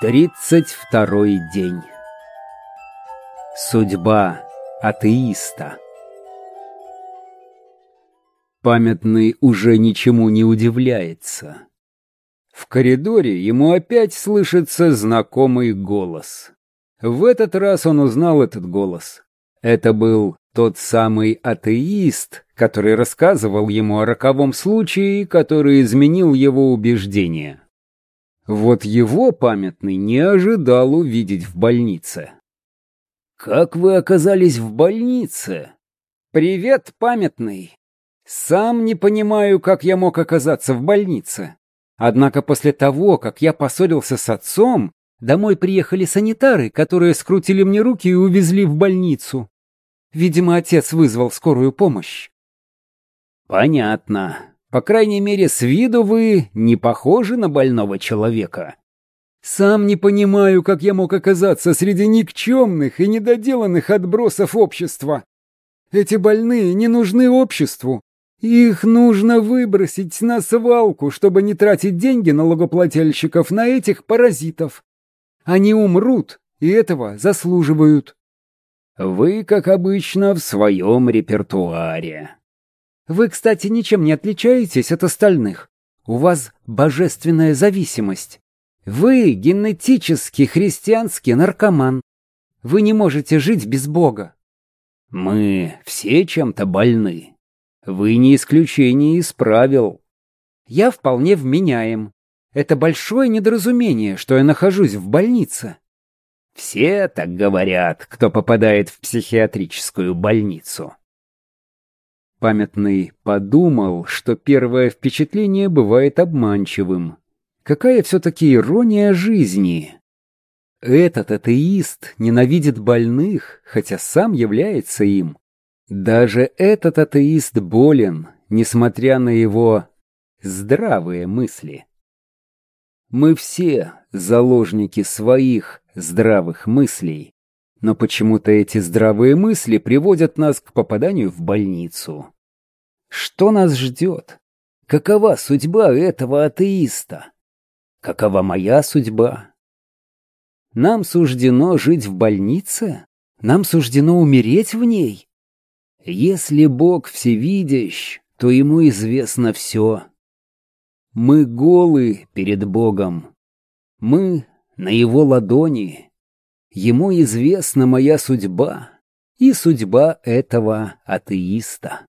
Тридцать второй день. Судьба атеиста. Памятный уже ничему не удивляется. В коридоре ему опять слышится знакомый голос. В этот раз он узнал этот голос. Это был тот самый атеист, который рассказывал ему о роковом случае, который изменил его убеждения. Вот его памятный не ожидал увидеть в больнице. «Как вы оказались в больнице?» «Привет, памятный. Сам не понимаю, как я мог оказаться в больнице. Однако после того, как я поссорился с отцом, домой приехали санитары, которые скрутили мне руки и увезли в больницу. Видимо, отец вызвал скорую помощь. Понятно. По крайней мере, с виду вы не похожи на больного человека. Сам не понимаю, как я мог оказаться среди никчемных и недоделанных отбросов общества. Эти больные не нужны обществу. Их нужно выбросить на свалку, чтобы не тратить деньги налогоплательщиков на этих паразитов. Они умрут, и этого заслуживают. Вы, как обычно, в своем репертуаре. Вы, кстати, ничем не отличаетесь от остальных. У вас божественная зависимость. Вы генетически христианский наркоман. Вы не можете жить без Бога. Мы все чем-то больны. Вы не исключение из правил. Я вполне вменяем. Это большое недоразумение, что я нахожусь в больнице. Все так говорят, кто попадает в психиатрическую больницу. Памятный подумал, что первое впечатление бывает обманчивым. Какая все-таки ирония жизни! Этот атеист ненавидит больных, хотя сам является им. Даже этот атеист болен, несмотря на его здравые мысли. Мы все заложники своих здравых мыслей, но почему-то эти здравые мысли приводят нас к попаданию в больницу. Что нас ждет? Какова судьба этого атеиста? Какова моя судьба? Нам суждено жить в больнице? Нам суждено умереть в ней? Если Бог всевидящ, то ему известно все. Мы голы перед Богом. Мы на его ладони. Ему известна моя судьба и судьба этого атеиста.